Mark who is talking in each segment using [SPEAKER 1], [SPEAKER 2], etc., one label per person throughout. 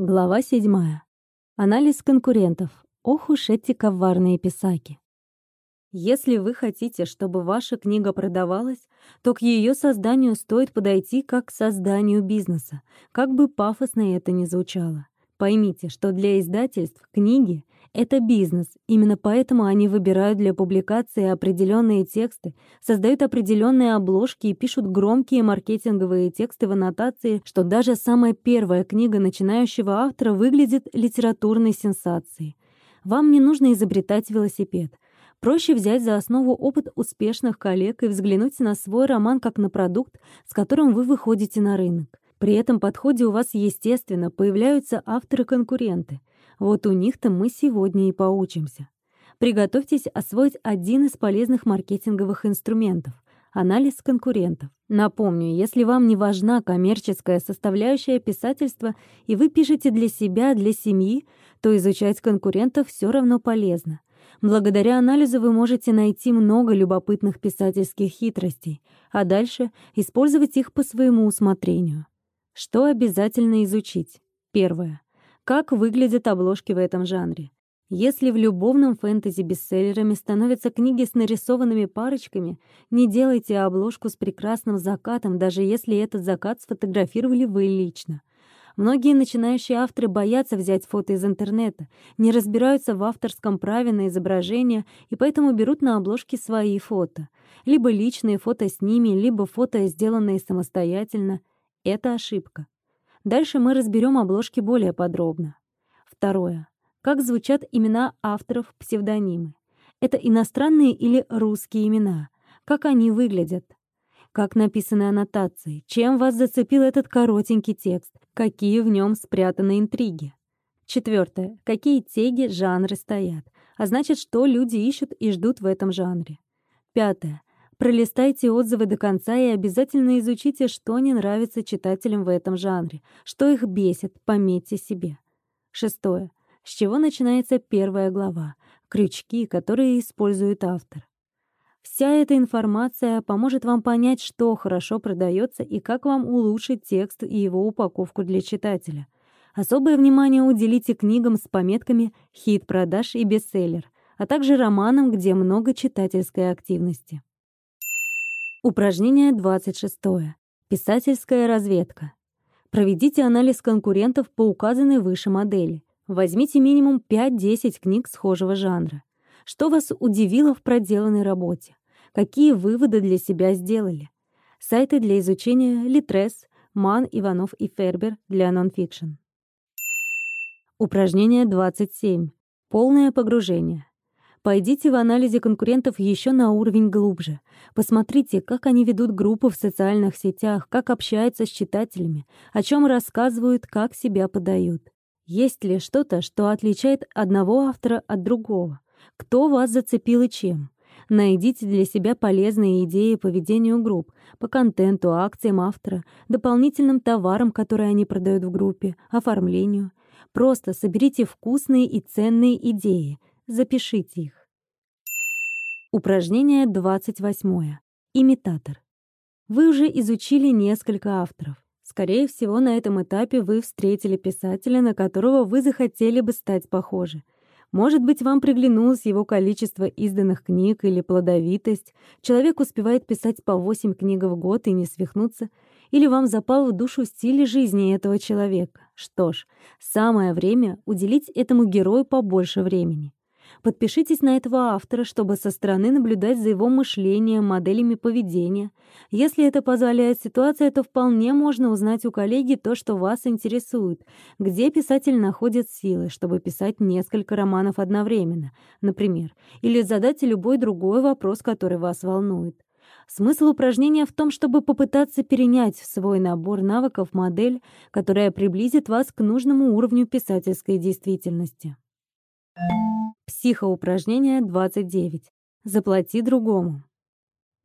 [SPEAKER 1] Глава 7. Анализ конкурентов. Ох уж эти коварные писаки. Если вы хотите, чтобы ваша книга продавалась, то к ее созданию стоит подойти как к созданию бизнеса, как бы пафосно это ни звучало. Поймите, что для издательств книги это бизнес, именно поэтому они выбирают для публикации определенные тексты, создают определенные обложки и пишут громкие маркетинговые тексты в аннотации, что даже самая первая книга начинающего автора выглядит литературной сенсацией. Вам не нужно изобретать велосипед. Проще взять за основу опыт успешных коллег и взглянуть на свой роман как на продукт, с которым вы выходите на рынок. При этом подходе у вас, естественно, появляются авторы-конкуренты. Вот у них-то мы сегодня и поучимся. Приготовьтесь освоить один из полезных маркетинговых инструментов — анализ конкурентов. Напомню, если вам не важна коммерческая составляющая писательства и вы пишете для себя, для семьи, то изучать конкурентов все равно полезно. Благодаря анализу вы можете найти много любопытных писательских хитростей, а дальше использовать их по своему усмотрению. Что обязательно изучить? Первое. Как выглядят обложки в этом жанре? Если в любовном фэнтези бестселлерами становятся книги с нарисованными парочками, не делайте обложку с прекрасным закатом, даже если этот закат сфотографировали вы лично. Многие начинающие авторы боятся взять фото из интернета, не разбираются в авторском праве на изображение и поэтому берут на обложке свои фото. Либо личные фото с ними, либо фото, сделанные самостоятельно. Это ошибка. Дальше мы разберем обложки более подробно. Второе. Как звучат имена авторов псевдонимы? Это иностранные или русские имена? Как они выглядят? Как написаны аннотации? Чем вас зацепил этот коротенький текст? Какие в нем спрятаны интриги? Четвертое. Какие теги, жанры стоят? А значит, что люди ищут и ждут в этом жанре? Пятое. Пролистайте отзывы до конца и обязательно изучите, что не нравится читателям в этом жанре, что их бесит, пометьте себе. Шестое. С чего начинается первая глава? Крючки, которые использует автор. Вся эта информация поможет вам понять, что хорошо продается и как вам улучшить текст и его упаковку для читателя. Особое внимание уделите книгам с пометками «хит продаж» и «бестселлер», а также романам, где много читательской активности. Упражнение 26. Писательская разведка. Проведите анализ конкурентов по указанной выше модели. Возьмите минимум 5-10 книг схожего жанра. Что вас удивило в проделанной работе? Какие выводы для себя сделали? Сайты для изучения Литрес, Ман, Иванов и Фербер для нонфикшн. Упражнение 27. Полное погружение. Пойдите в анализе конкурентов еще на уровень глубже. Посмотрите, как они ведут группы в социальных сетях, как общаются с читателями, о чем рассказывают, как себя подают. Есть ли что-то, что отличает одного автора от другого? Кто вас зацепил и чем? Найдите для себя полезные идеи по ведению групп, по контенту, акциям автора, дополнительным товарам, которые они продают в группе, оформлению. Просто соберите вкусные и ценные идеи, Запишите их. Упражнение 28. Имитатор. Вы уже изучили несколько авторов. Скорее всего, на этом этапе вы встретили писателя, на которого вы захотели бы стать похожи. Может быть, вам приглянулось его количество изданных книг или плодовитость. Человек успевает писать по 8 книг в год и не свихнуться. Или вам запал в душу стиль жизни этого человека. Что ж, самое время уделить этому герою побольше времени. Подпишитесь на этого автора, чтобы со стороны наблюдать за его мышлением, моделями поведения. Если это позволяет ситуация, то вполне можно узнать у коллеги то, что вас интересует, где писатель находит силы, чтобы писать несколько романов одновременно, например, или задать любой другой вопрос, который вас волнует. Смысл упражнения в том, чтобы попытаться перенять в свой набор навыков модель, которая приблизит вас к нужному уровню писательской действительности. Психоупражнение 29. Заплати другому.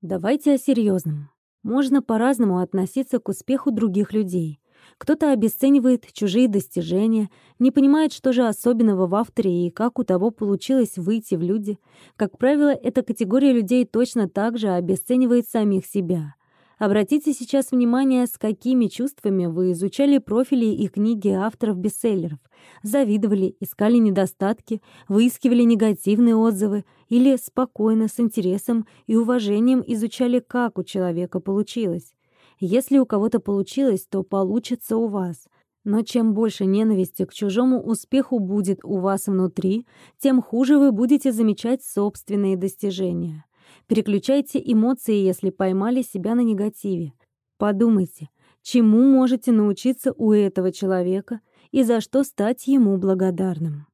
[SPEAKER 1] Давайте о серьезном. Можно по-разному относиться к успеху других людей. Кто-то обесценивает чужие достижения, не понимает, что же особенного в авторе и как у того получилось выйти в люди. Как правило, эта категория людей точно так же обесценивает самих себя. Обратите сейчас внимание, с какими чувствами вы изучали профили и книги авторов бестселлеров. Завидовали, искали недостатки, выискивали негативные отзывы или спокойно, с интересом и уважением изучали, как у человека получилось. Если у кого-то получилось, то получится у вас. Но чем больше ненависти к чужому успеху будет у вас внутри, тем хуже вы будете замечать собственные достижения. Переключайте эмоции, если поймали себя на негативе. Подумайте, чему можете научиться у этого человека и за что стать ему благодарным.